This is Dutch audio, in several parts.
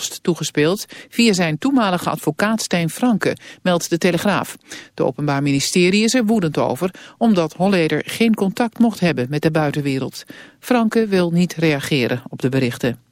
toegespeeld via zijn toenmalige advocaat Stijn Franke, meldt de Telegraaf. De Openbaar Ministerie is er woedend over, omdat Holleder geen contact mocht hebben met de buitenwereld. Franke wil niet reageren op de berichten.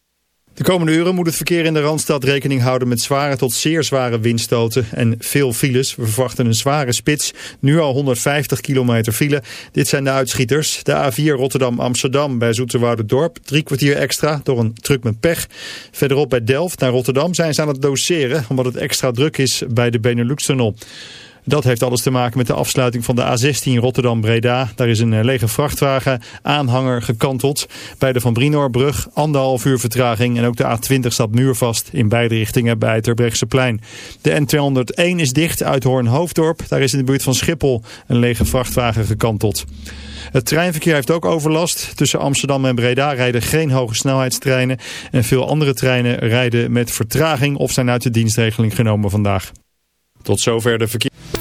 De komende uren moet het verkeer in de Randstad rekening houden met zware tot zeer zware windstoten en veel files. We verwachten een zware spits, nu al 150 kilometer file. Dit zijn de uitschieters. De A4 Rotterdam-Amsterdam bij Dorp, drie kwartier extra door een truck met pech. Verderop bij Delft naar Rotterdam zijn ze aan het doseren omdat het extra druk is bij de Benelux-tunnel. Dat heeft alles te maken met de afsluiting van de A16 Rotterdam-Breda. Daar is een eh, lege vrachtwagen aanhanger gekanteld. Bij de Van Brinoorbrug anderhalf uur vertraging. En ook de A20 staat muurvast in beide richtingen bij het Terbrechtseplein. De N201 is dicht uit Hoorn-Hoofddorp. Daar is in de buurt van Schiphol een lege vrachtwagen gekanteld. Het treinverkeer heeft ook overlast. Tussen Amsterdam en Breda rijden geen hoge snelheidstreinen. En veel andere treinen rijden met vertraging of zijn uit de dienstregeling genomen vandaag. Tot zover de verkeer.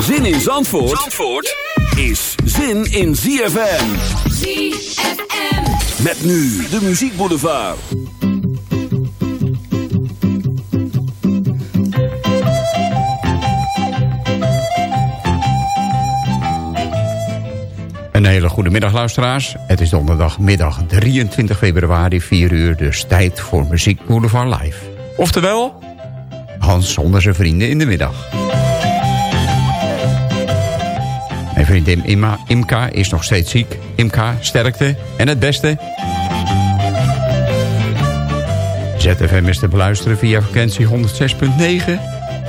Zin in Zandvoort, Zandvoort is zin in ZFM. ZFM. Met nu de Muziek Boulevard. Een hele goede middag luisteraars. Het is donderdagmiddag 23 februari, 4 uur, dus tijd voor Muziek Boulevard Live. Oftewel, Hans zonder zijn vrienden in de middag. Vriendin Imma, Imka is nog steeds ziek. Imka, sterkte en het beste. ZFM is te beluisteren via frequentie 106.9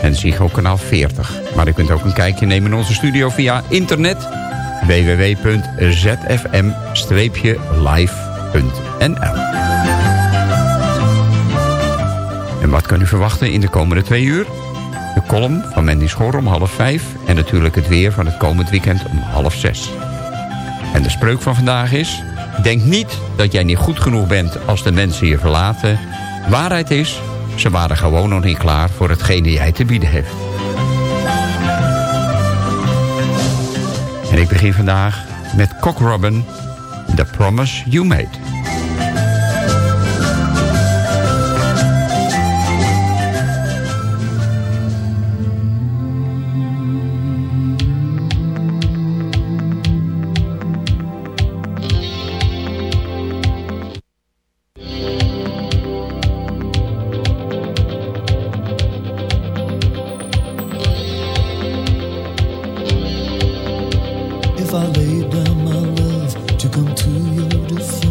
en Ziggo kanaal 40. Maar u kunt ook een kijkje nemen in onze studio via internet www.zfm-live.nl En wat kan u verwachten in de komende twee uur? De column van Mandy Schor om half vijf... en natuurlijk het weer van het komend weekend om half zes. En de spreuk van vandaag is... Denk niet dat jij niet goed genoeg bent als de mensen je verlaten. Waarheid is, ze waren gewoon nog niet klaar voor hetgene jij te bieden hebt. En ik begin vandaag met Cock Robin, The Promise You Made. If I laid down my love to come to your defense,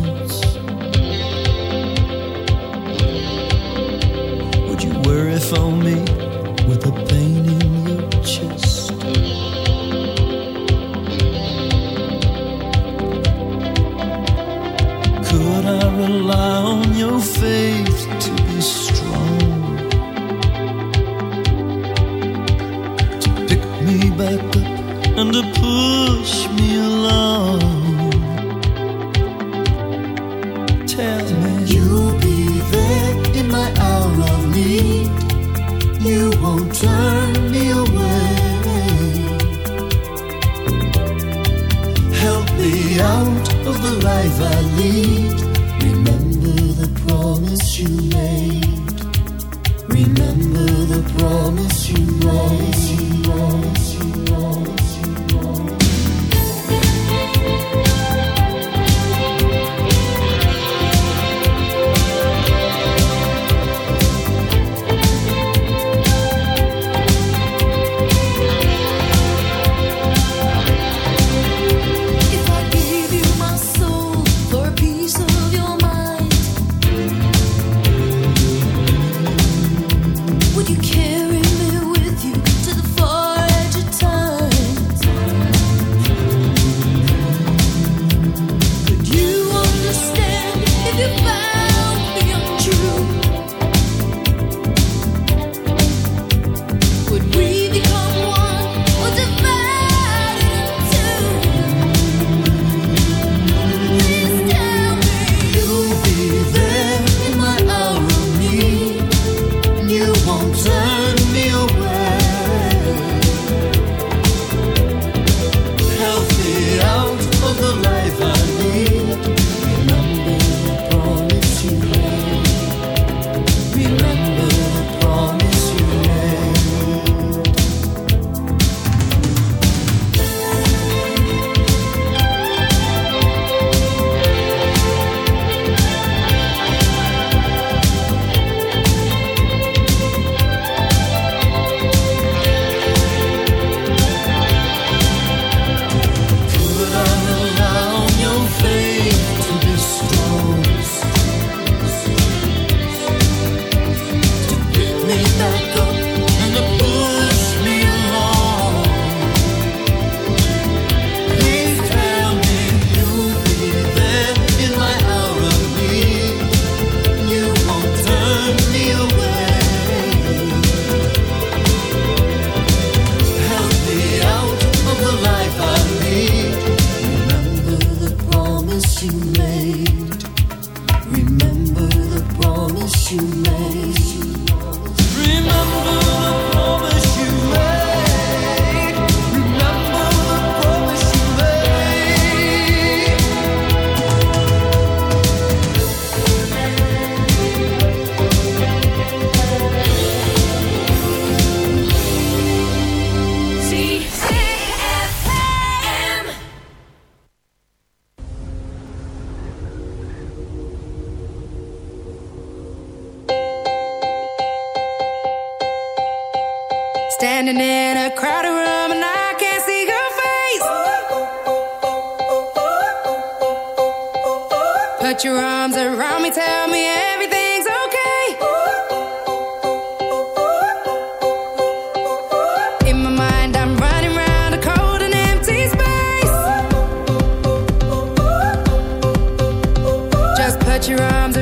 Standing in a crowded room and I can't see your face. Put your arms around me, tell me everything's okay. In my mind, I'm running round a cold and empty space. Just put your arms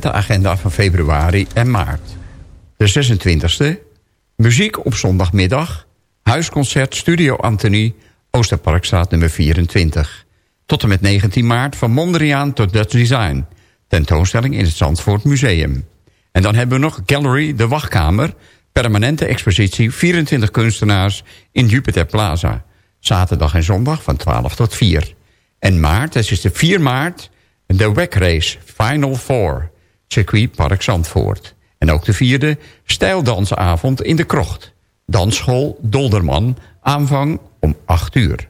evenementenagenda van februari en maart. De 26e. Muziek op zondagmiddag. Huisconcert Studio Anthony. Oosterparkstraat nummer 24. Tot en met 19 maart van Mondriaan tot Dutch Design. Tentoonstelling in het Zandvoort Museum. En dan hebben we nog Gallery De Wachtkamer. Permanente expositie 24 kunstenaars in Jupiter Plaza. Zaterdag en zondag van 12 tot 4. En maart, het is de 4 maart, de WEC Race Final Four. Circuit Park Zandvoort. En ook de vierde stijldansavond in de krocht. Dansschool Dolderman, aanvang om 8 uur.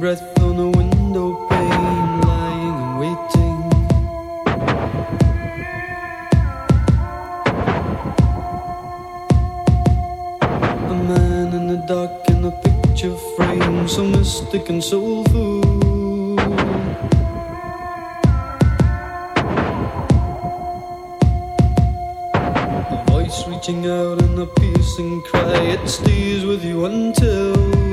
Breath so mystic and soulful. A voice reaching out in a piercing cry, it stays with you until.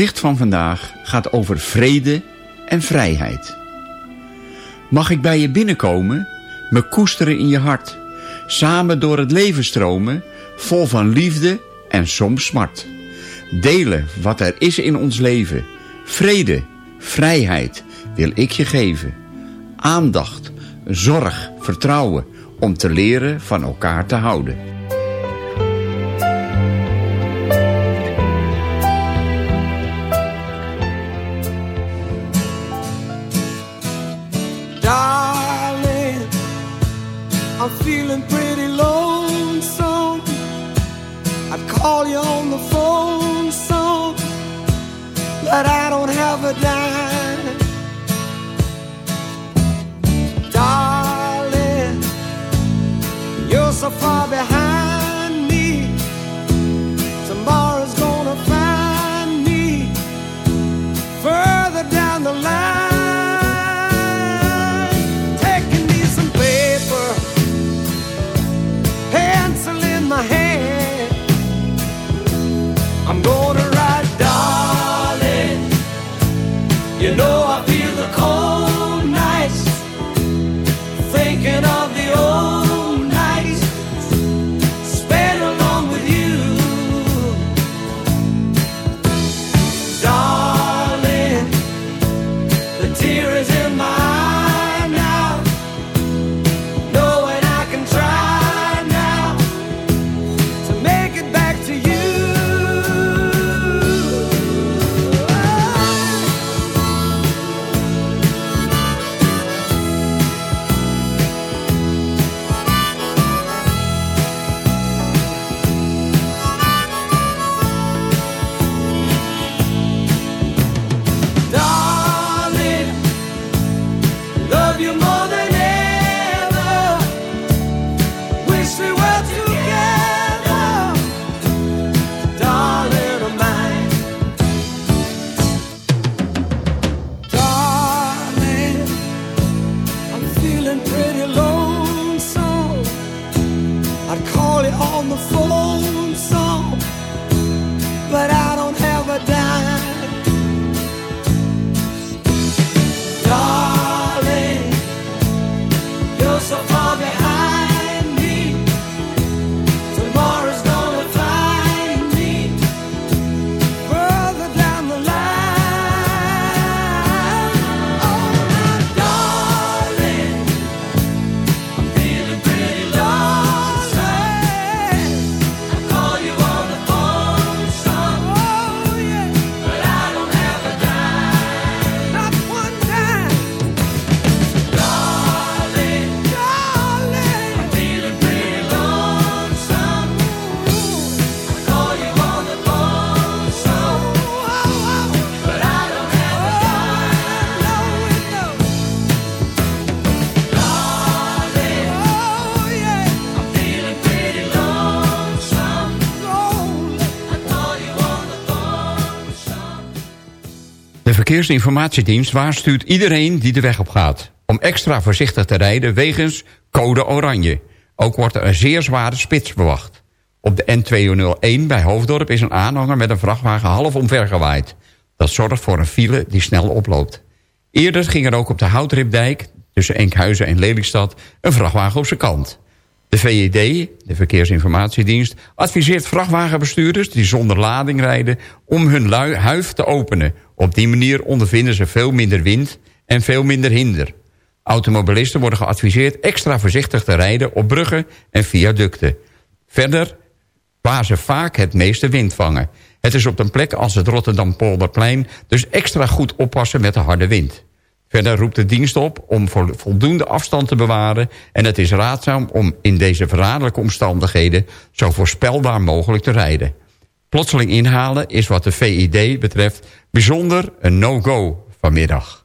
Gedicht van vandaag gaat over vrede en vrijheid. Mag ik bij je binnenkomen, me koesteren in je hart, samen door het leven stromen, vol van liefde en soms smart. Delen wat er is in ons leven, vrede, vrijheid wil ik je geven. Aandacht, zorg, vertrouwen, om te leren van elkaar te houden. Verkeersinformatiedienst waarschuwt iedereen die de weg op gaat... om extra voorzichtig te rijden wegens code oranje. Ook wordt er een zeer zware spits verwacht. Op de N201 bij Hoofddorp is een aanhanger met een vrachtwagen half omvergewaaid. Dat zorgt voor een file die snel oploopt. Eerder ging er ook op de Houtripdijk, tussen Enkhuizen en Lelystad... een vrachtwagen op zijn kant. De VED, de Verkeersinformatiedienst, adviseert vrachtwagenbestuurders... die zonder lading rijden om hun lui- huif te openen. Op die manier ondervinden ze veel minder wind en veel minder hinder. Automobilisten worden geadviseerd extra voorzichtig te rijden... op bruggen en viaducten. Verder waar ze vaak het meeste wind vangen. Het is op een plek als het Rotterdam-Polderplein... dus extra goed oppassen met de harde wind. Verder roept de dienst op om vol- voldoende afstand te bewaren... en het is raadzaam om in deze verraderlijke omstandigheden... zo voorspelbaar mogelijk te rijden. Plotseling inhalen is wat de VID betreft bijzonder een no-go vanmiddag.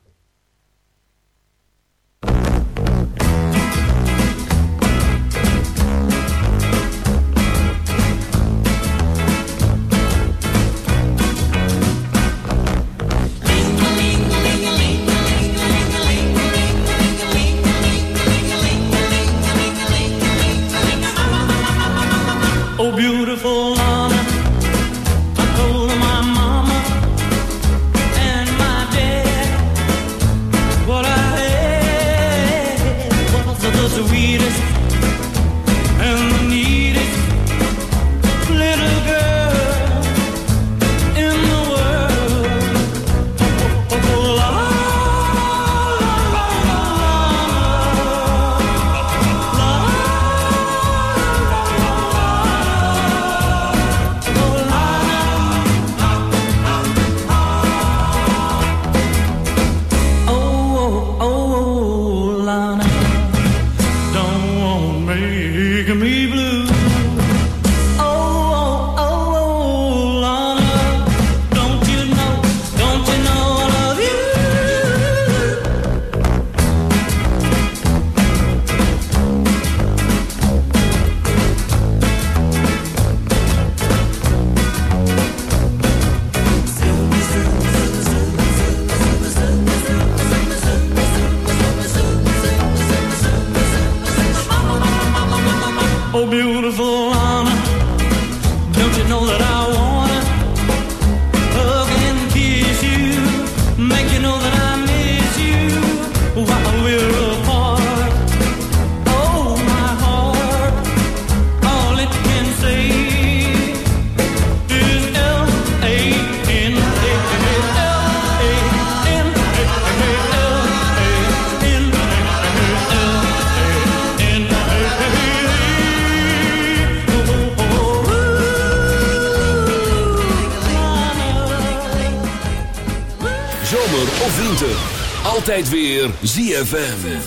Zomer of winter. Altijd weer ZFM.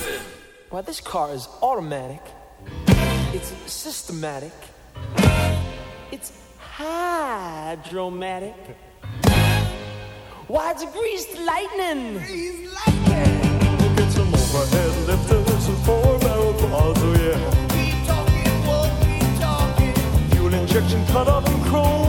Well, this car is automatic. It's systematic. It's hydromatic. Why, it's greased lightning. Greased lightning. Get some overhead lifters and four barrel quads, oh yeah. Fuel injection cut up in chrome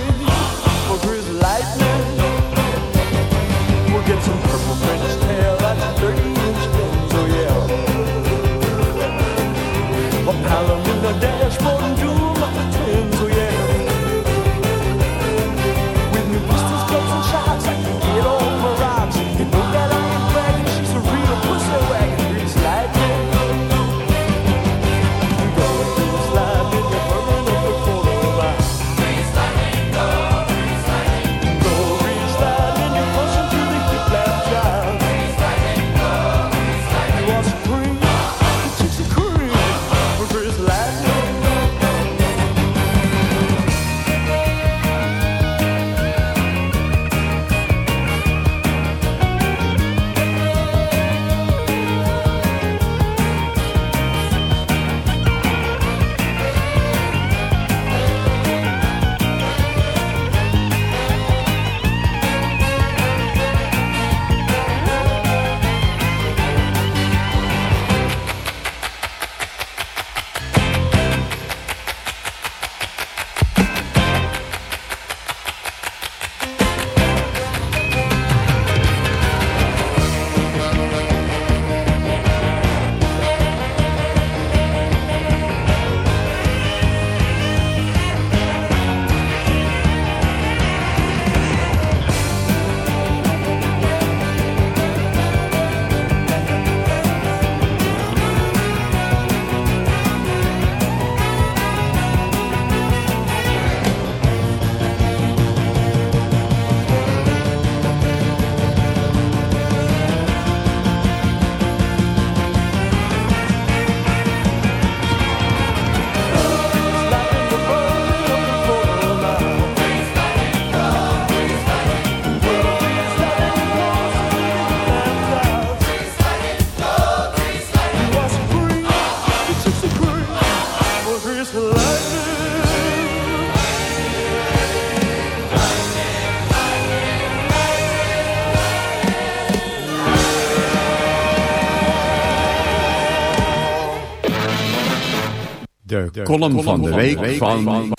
De, column van de week van...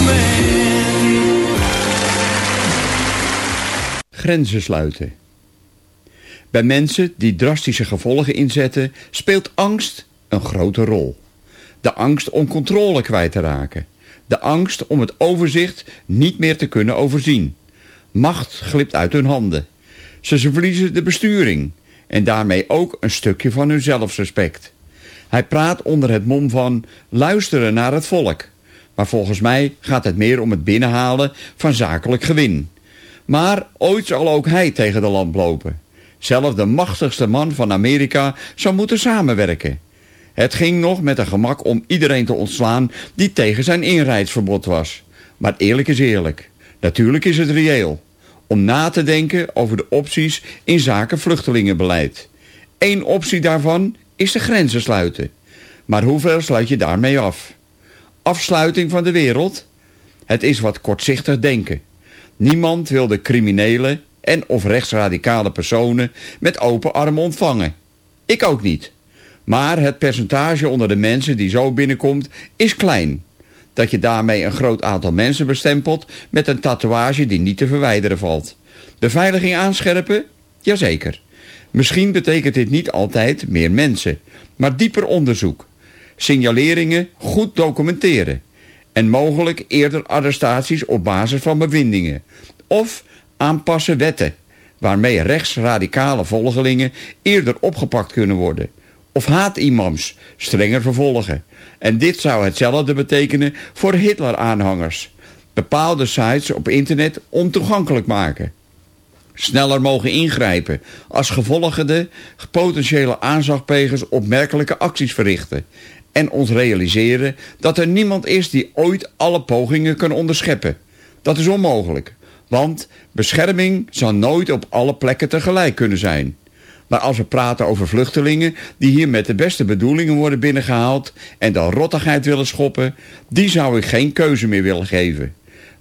Grenzen sluiten. Bij mensen die drastische gevolgen inzetten... speelt angst een grote rol. De angst om controle kwijt te raken. De angst om het overzicht niet meer te kunnen overzien. Macht glipt uit hun handen. Ze verliezen de besturing. En daarmee ook een stukje van hun zelfrespect. Hij praat onder het mom van luisteren naar het volk. Maar volgens mij gaat het meer om het binnenhalen van zakelijk gewin. Maar ooit zal ook hij tegen de lamp lopen. Zelf de machtigste man van Amerika zou moeten samenwerken. Het ging nog met een gemak om iedereen te ontslaan die tegen zijn inrijdsverbod was. Maar eerlijk is eerlijk. Natuurlijk is het reëel. Om na te denken over de opties in zaken vluchtelingenbeleid. Eén optie daarvan de grenzen sluiten. Maar hoeveel sluit je daarmee af? Afsluiting van de wereld? Het is wat kortzichtig denken. Niemand wil de criminele en of rechtsradicale personen met open armen ontvangen. Ik ook niet. Maar het percentage onder de mensen die zo binnenkomt is klein. Dat je daarmee een groot aantal mensen bestempelt met een tatoeage die niet te verwijderen valt. Beveiliging aanscherpen? Jazeker. Misschien betekent dit niet altijd meer mensen, maar dieper onderzoek. Signaleringen goed documenteren. En mogelijk eerder arrestaties op basis van bevindingen. Of aanpassen wetten, waarmee rechtsradicale volgelingen eerder opgepakt kunnen worden. Of haatimams strenger vervolgen. En dit zou hetzelfde betekenen voor Hitler-aanhangers. Bepaalde sites op internet ontoegankelijk maken sneller mogen ingrijpen als gevolgde potentiële aanslagplegers opmerkelijke acties verrichten en ons realiseren dat er niemand is die ooit alle pogingen kan onderscheppen. Dat is onmogelijk, want bescherming zal nooit op alle plekken tegelijk kunnen zijn. Maar als we praten over vluchtelingen die hier met de beste bedoelingen worden binnengehaald en dan rottigheid willen schoppen, die zou ik geen keuze meer willen geven.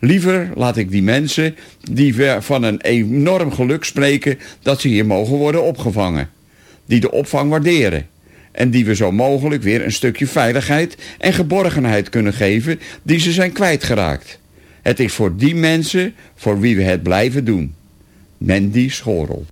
Liever laat ik die mensen die van een enorm geluk spreken dat ze hier mogen worden opgevangen. Die de opvang waarderen. En die we zo mogelijk weer een stukje veiligheid en geborgenheid kunnen geven die ze zijn kwijtgeraakt. Het is voor die mensen voor wie we het blijven doen. Mandy Schorel.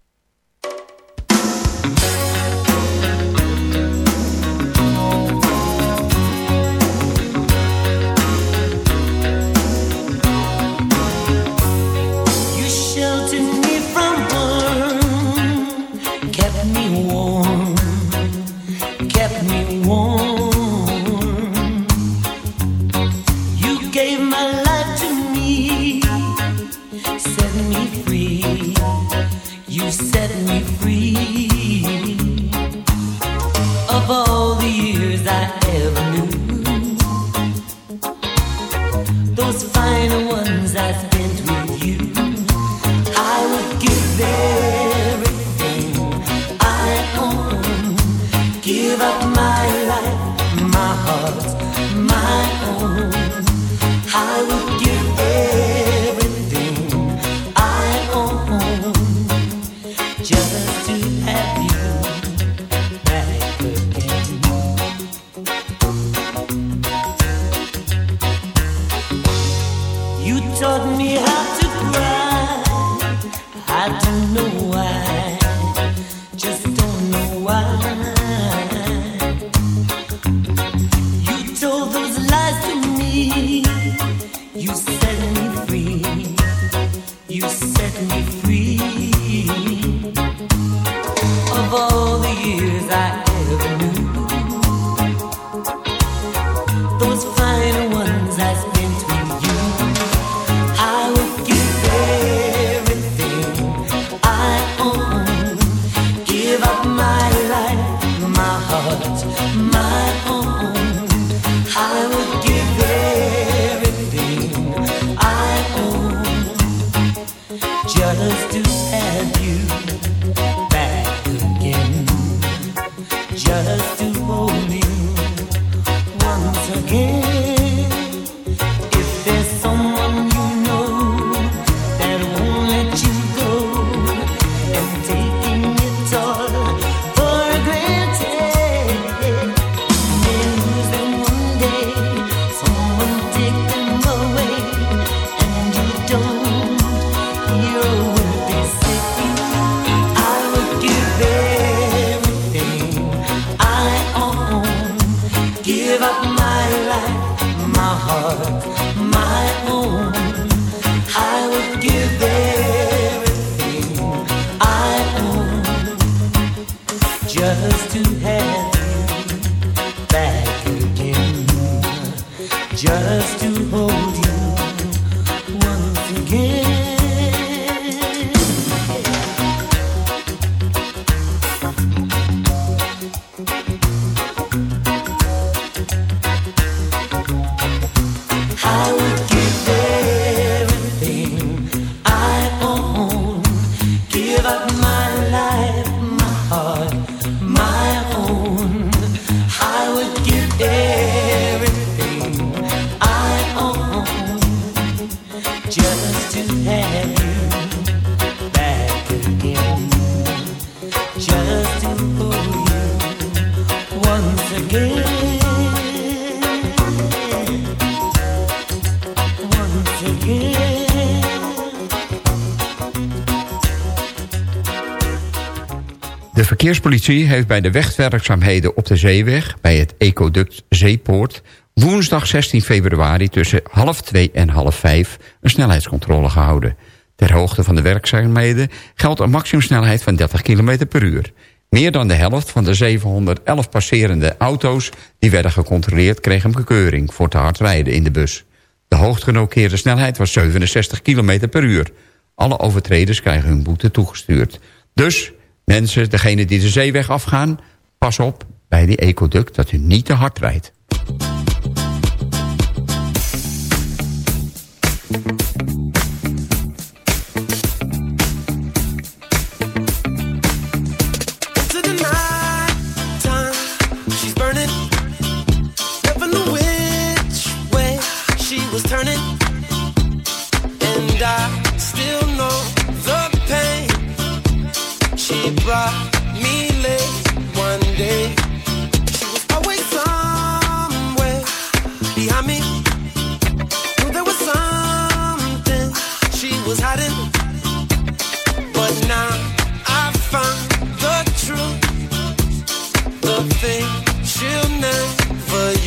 Verkeerspolitie heeft bij de wegwerkzaamheden op de zeeweg... bij het ecoduct Zeepoort... woensdag 16 februari tussen half twee en half vijf... een snelheidscontrole gehouden. Ter hoogte van de werkzaamheden geldt een maximumsnelheid van 30 km per uur. Meer dan de helft van de 711 passerende auto's... die werden gecontroleerd kregen een bekeuring voor te hard rijden in de bus. De hoogst genoteerde snelheid was 67 km per uur. Alle overtreders krijgen hun boete toegestuurd. Dus, mensen, degene die de zeeweg afgaan... pas op bij die ecoduct dat u niet te hard rijdt.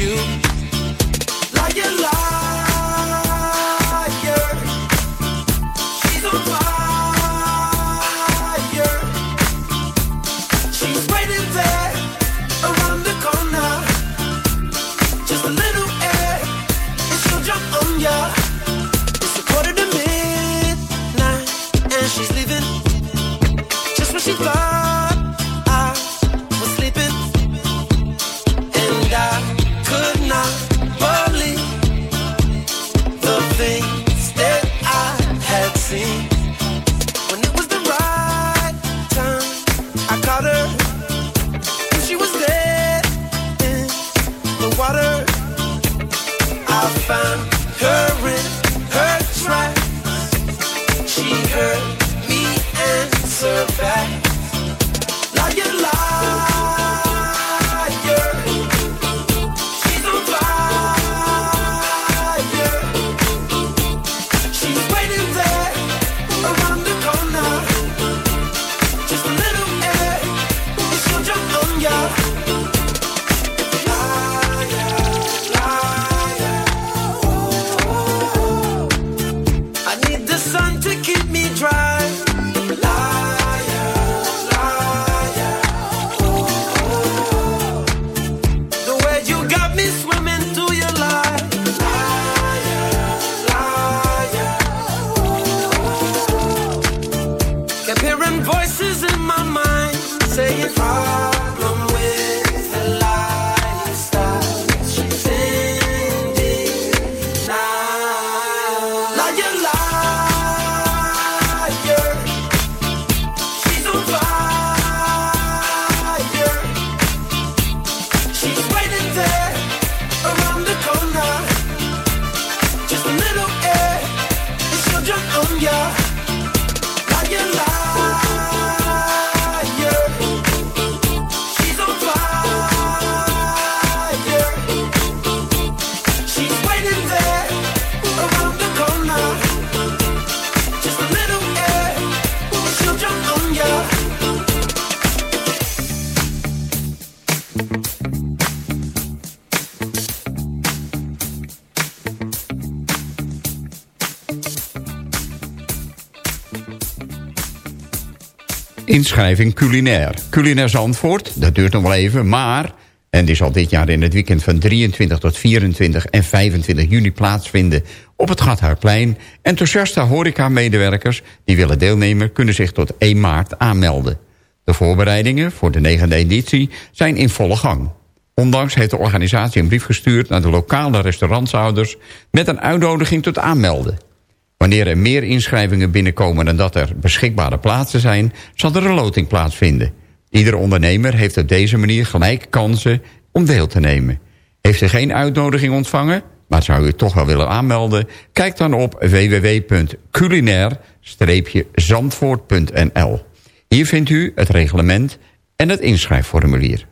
you. Like you love. Inschrijving culinair. Culinair Zandvoort, dat duurt nog wel even, maar... en die zal dit jaar in het weekend van 23 tot 24 en 25 juni plaatsvinden... op het Gathuisplein. Enthousiaste horeca-medewerkers die willen deelnemen... kunnen zich tot 1 maart aanmelden. De voorbereidingen voor de negende editie zijn in volle gang. Ondanks heeft de organisatie een brief gestuurd naar de lokale restaurantshouders... met een uitnodiging tot aanmelden. Wanneer er meer inschrijvingen binnenkomen dan dat er beschikbare plaatsen zijn... zal er een loting plaatsvinden. Iedere ondernemer heeft op deze manier gelijk kansen om deel te nemen. Heeft u geen uitnodiging ontvangen, maar zou u toch wel willen aanmelden... kijk dan op www.culinair-zandvoort.nl. Hier vindt u het reglement en het inschrijfformulier.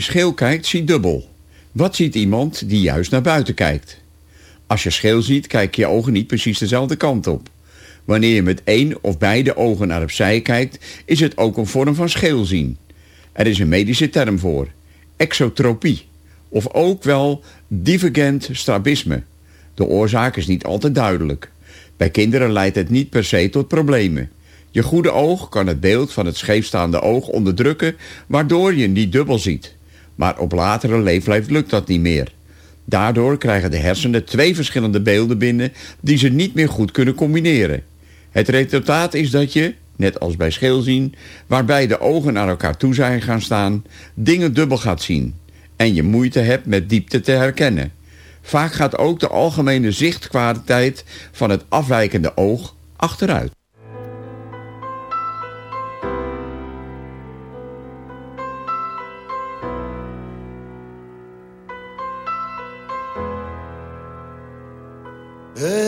Scheel kijkt, ziet dubbel. Wat ziet iemand die juist naar buiten kijkt? Als je scheel ziet, kijken je ogen niet precies dezelfde kant op. Wanneer je met één of beide ogen naar opzij kijkt, is het ook een vorm van scheel zien. Er is een medische term voor. Exotropie. Of ook wel divergent strabisme. De oorzaak is niet altijd duidelijk. Bij kinderen leidt het niet per se tot problemen. Je goede oog kan het beeld van het scheefstaande oog onderdrukken, waardoor je niet dubbel ziet. Maar op latere leeftijd lukt dat niet meer. Daardoor krijgen de hersenen twee verschillende beelden binnen die ze niet meer goed kunnen combineren. Het resultaat is dat je, net als bij scheelzien, waarbij de ogen naar elkaar toe zijn gaan staan, dingen dubbel gaat zien en je moeite hebt met diepte te herkennen. Vaak gaat ook de algemene zichtkwaliteit van het afwijkende oog achteruit.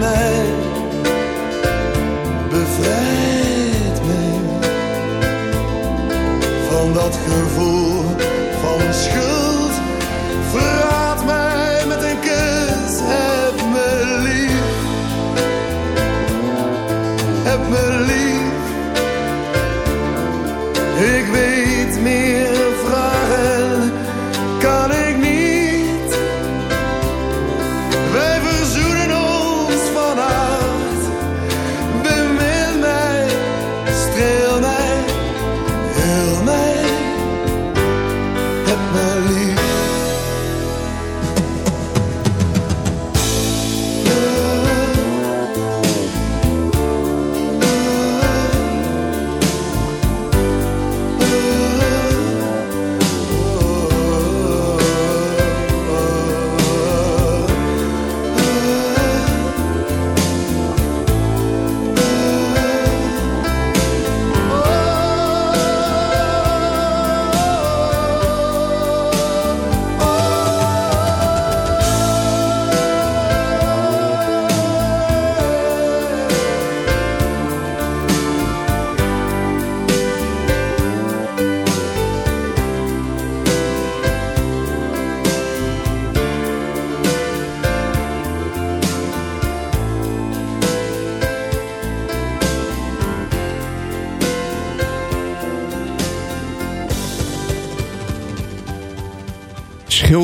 mij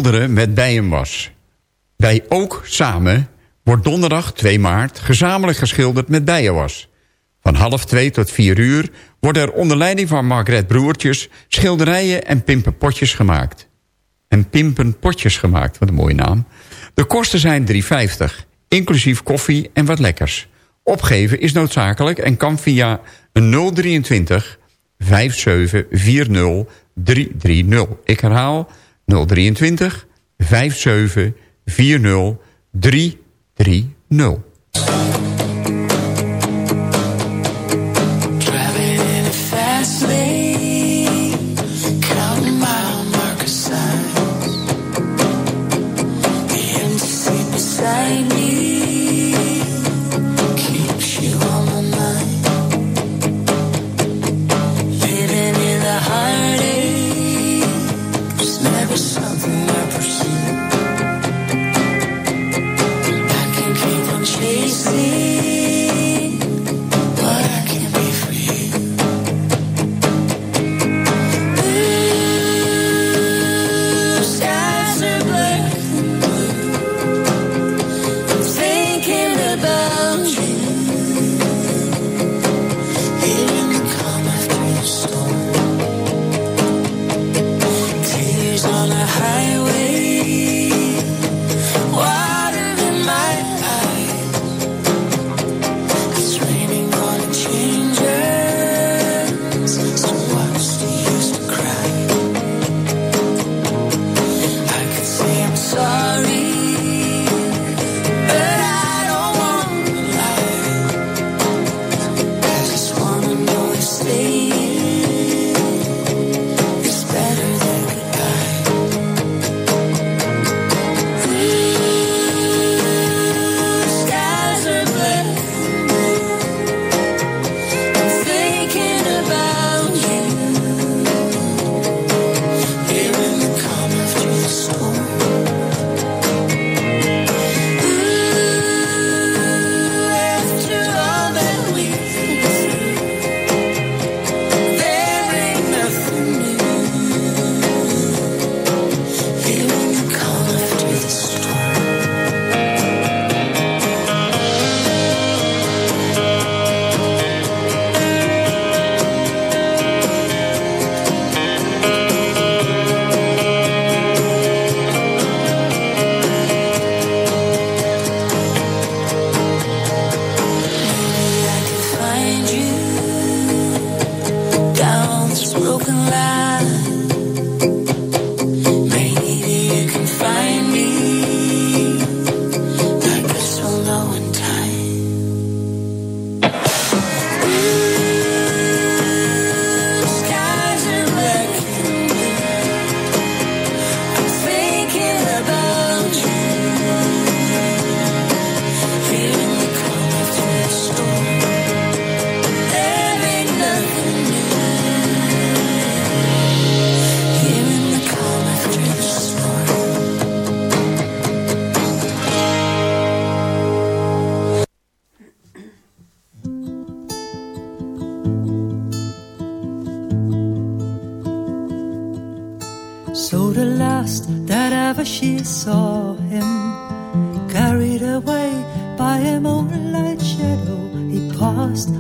Met bijenwas. Bij Ook Samen wordt donderdag 2 maart gezamenlijk geschilderd met bijenwas. Van half 2 tot 4 uur worden er onder leiding van Margret Broertjes... schilderijen en pimpenpotjes gemaakt. En pimpenpotjes gemaakt, wat een mooie naam. De kosten zijn 3,50, inclusief koffie en wat lekkers. Opgeven is noodzakelijk en kan via een 023 5740 330. Ik herhaal 023 5740 330.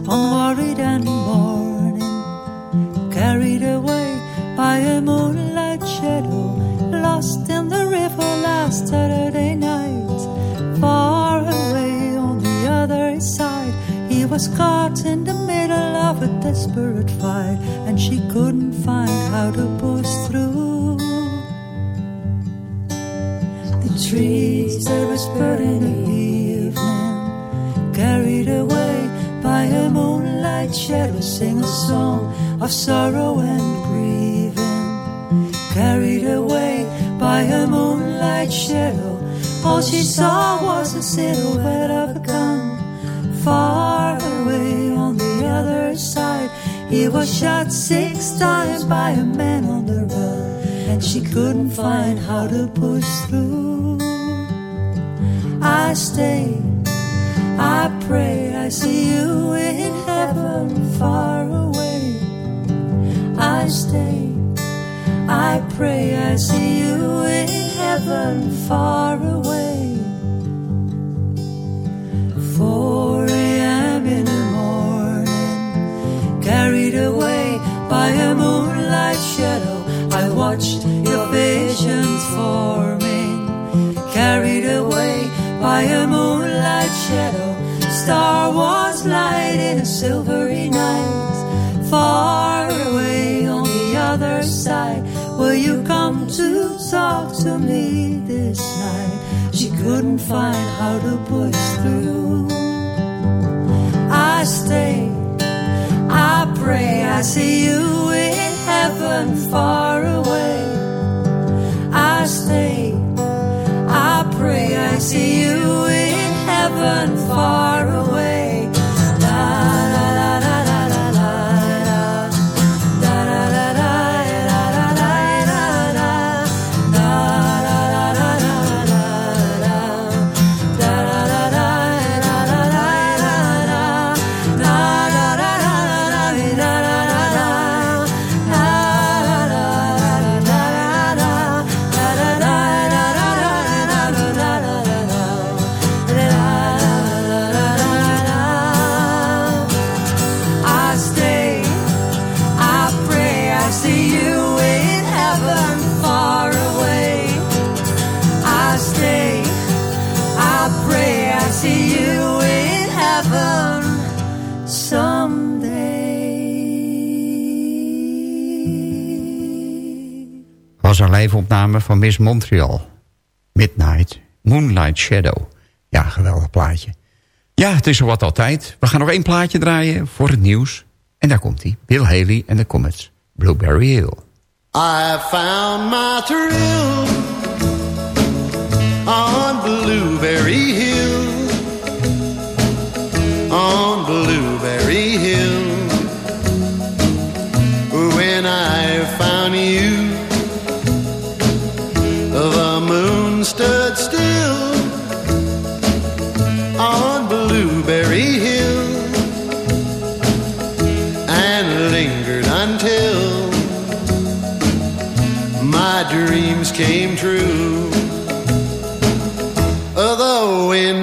Unworried and mourning, carried away by a moonlight shadow, lost in the river last Saturday night, far away on the other side. He was caught in the middle of a desperate fight, and she couldn't find how to push through. The trees they whispered in the evening, carried away a moonlight shadow, sing a song of sorrow and grieving. Carried away by a moonlight shadow, all she saw was a silhouette of a gun. Far away on the other side, he was shot six times by a man on the run, and she couldn't find how to push through. I stay, I pray, I see you in heaven far away. I stay, I pray, I see you in heaven far away. 4 a.m. in the morning, carried away by a moonlight shadow. I watched your visions forming, carried away by a moonlight shadow. Star Wars light in a silvery night, far away on the other side. Will you come to talk to me this night? She couldn't find how to push through. I stay, I pray, I see you in heaven far away. I stay, I pray, I see you was een live-opname van Miss Montreal. Midnight, Moonlight Shadow. Ja, geweldig plaatje. Ja, het is er wat altijd. We gaan nog één plaatje draaien voor het nieuws. En daar komt hij. Bill Haley en de Comets. Blueberry Hill. I found my thrill on Blueberry Hill.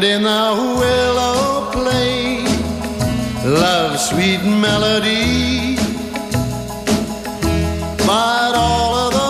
The wind in the willow played love's sweet melody. But all of those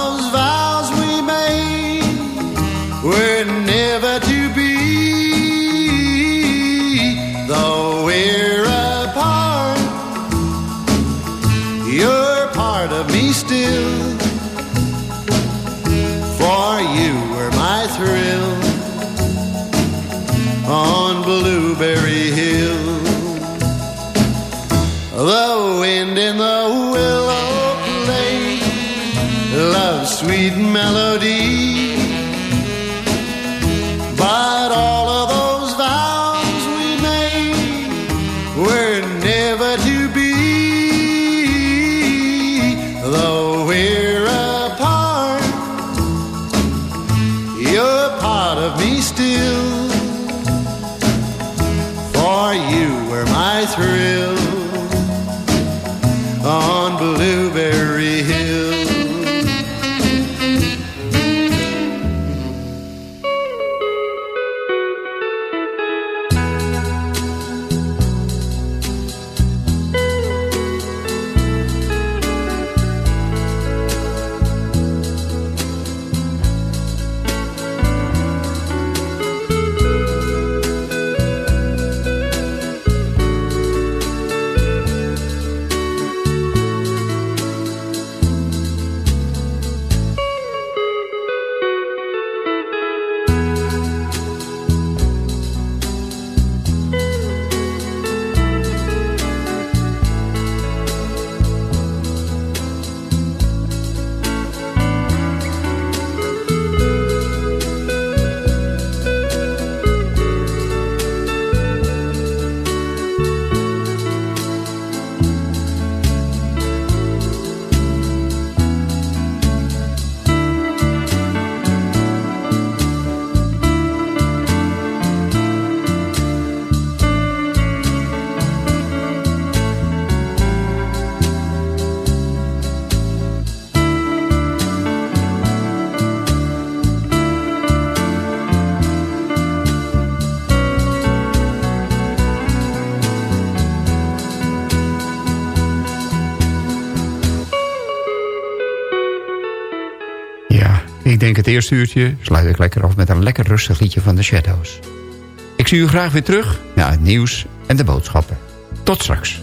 denk het eerste uurtje sluit ik lekker af met een lekker rustig liedje van de Shadows. Ik zie u graag weer terug naar het nieuws en de boodschappen. Tot straks.